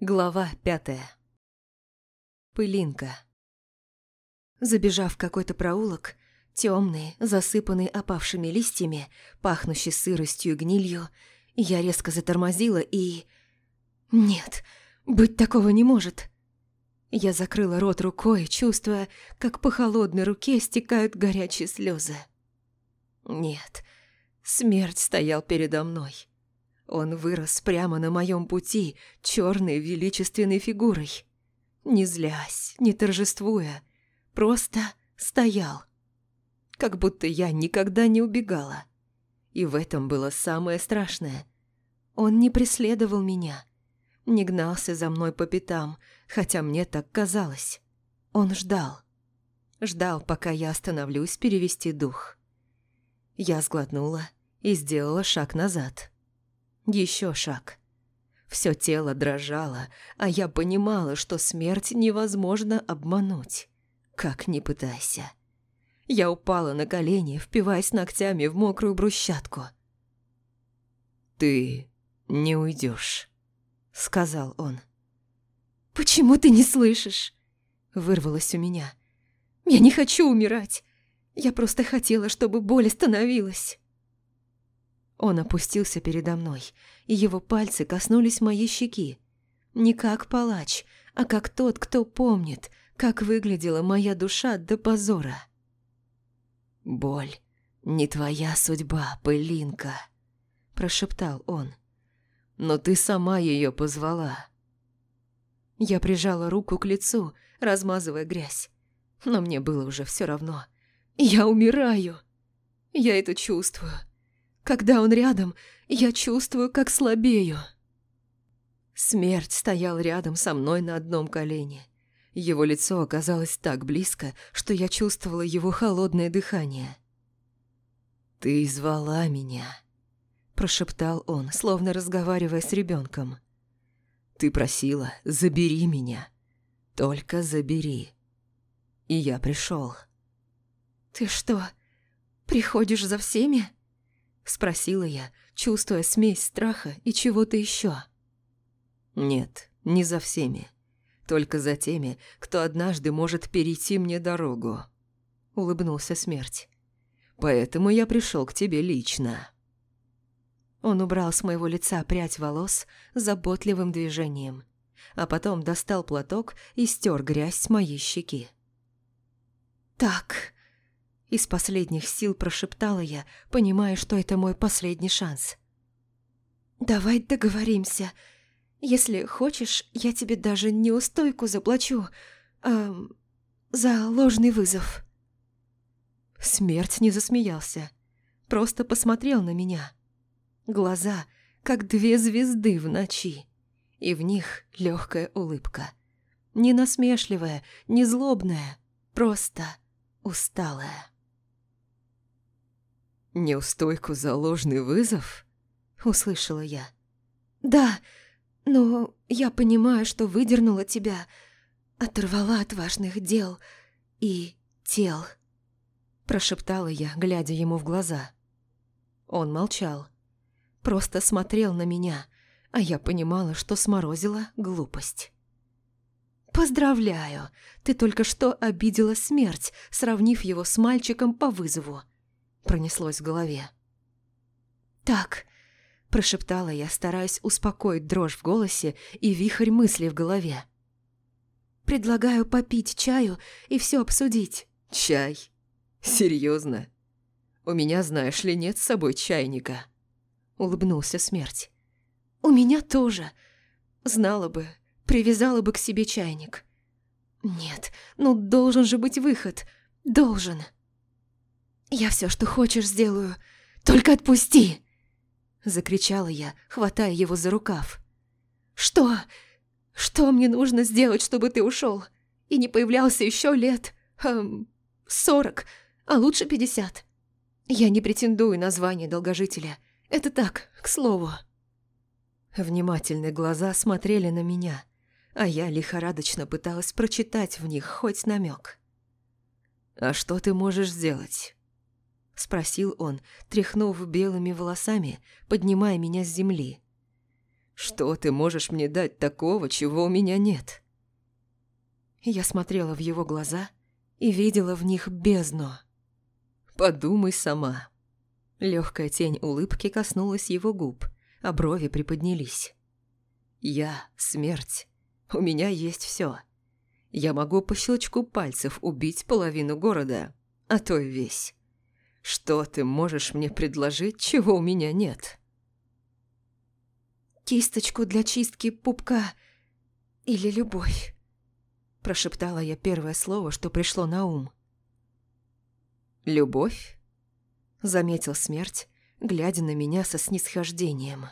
Глава пятая. Пылинка. Забежав в какой-то проулок, темный, засыпанный опавшими листьями, пахнущий сыростью и гнилью, я резко затормозила и... Нет, быть такого не может. Я закрыла рот рукой, чувствуя, как по холодной руке стекают горячие слезы. Нет, смерть стоял передо мной. Он вырос прямо на моем пути, черной величественной фигурой. Не злясь, не торжествуя, просто стоял. Как будто я никогда не убегала. И в этом было самое страшное. Он не преследовал меня, не гнался за мной по пятам, хотя мне так казалось. Он ждал. Ждал, пока я остановлюсь перевести дух. Я сглотнула и сделала шаг назад. Еще шаг. Все тело дрожало, а я понимала, что смерть невозможно обмануть. Как ни пытайся. Я упала на колени, впиваясь ногтями в мокрую брусчатку. «Ты не уйдешь», — сказал он. «Почему ты не слышишь?» — вырвалось у меня. «Я не хочу умирать. Я просто хотела, чтобы боль остановилась». Он опустился передо мной, и его пальцы коснулись моей щеки. Не как палач, а как тот, кто помнит, как выглядела моя душа до позора. «Боль не твоя судьба, пылинка», – прошептал он. «Но ты сама ее позвала». Я прижала руку к лицу, размазывая грязь. Но мне было уже все равно. Я умираю. Я это чувствую. Когда он рядом, я чувствую, как слабею. Смерть стоял рядом со мной на одном колене. Его лицо оказалось так близко, что я чувствовала его холодное дыхание. «Ты звала меня», – прошептал он, словно разговаривая с ребенком. «Ты просила, забери меня. Только забери». И я пришел. «Ты что, приходишь за всеми?» Спросила я, чувствуя смесь страха и чего-то еще. Нет, не за всеми. Только за теми, кто однажды может перейти мне дорогу. Улыбнулся смерть. Поэтому я пришел к тебе лично. Он убрал с моего лица прядь волос заботливым движением, а потом достал платок и стер грязь с моей щеки. «Так, из последних сил прошептала я, понимая, что это мой последний шанс. «Давай договоримся. Если хочешь, я тебе даже неустойку заплачу, а за ложный вызов». Смерть не засмеялся, просто посмотрел на меня. Глаза, как две звезды в ночи, и в них легкая улыбка. Не насмешливая, не злобная, просто усталая. «Неустойку за ложный вызов?» – услышала я. «Да, но я понимаю, что выдернула тебя, оторвала от важных дел и тел», – прошептала я, глядя ему в глаза. Он молчал, просто смотрел на меня, а я понимала, что сморозила глупость. «Поздравляю, ты только что обидела смерть, сравнив его с мальчиком по вызову пронеслось в голове. «Так», – прошептала я, стараясь успокоить дрожь в голосе и вихрь мыслей в голове. «Предлагаю попить чаю и все обсудить». «Чай? Серьезно? У меня, знаешь ли, нет с собой чайника», – улыбнулся смерть. «У меня тоже. Знала бы, привязала бы к себе чайник». «Нет, ну должен же быть выход. Должен». «Я все, что хочешь, сделаю. Только отпусти!» Закричала я, хватая его за рукав. «Что? Что мне нужно сделать, чтобы ты ушел? И не появлялся еще лет... Эм, сорок, а лучше пятьдесят. Я не претендую на звание долгожителя. Это так, к слову». Внимательные глаза смотрели на меня, а я лихорадочно пыталась прочитать в них хоть намек. «А что ты можешь сделать?» Спросил он, тряхнув белыми волосами, поднимая меня с земли. Что ты можешь мне дать такого, чего у меня нет?» Я смотрела в его глаза и видела в них бездну. «Подумай сама». Легкая тень улыбки коснулась его губ, а брови приподнялись. «Я – смерть. У меня есть все. Я могу по щелчку пальцев убить половину города, а то и весь. Что ты можешь мне предложить, чего у меня нет?» «Кисточку для чистки пупка или любовь?» Прошептала я первое слово, что пришло на ум. «Любовь?» Заметил смерть, глядя на меня со снисхождением.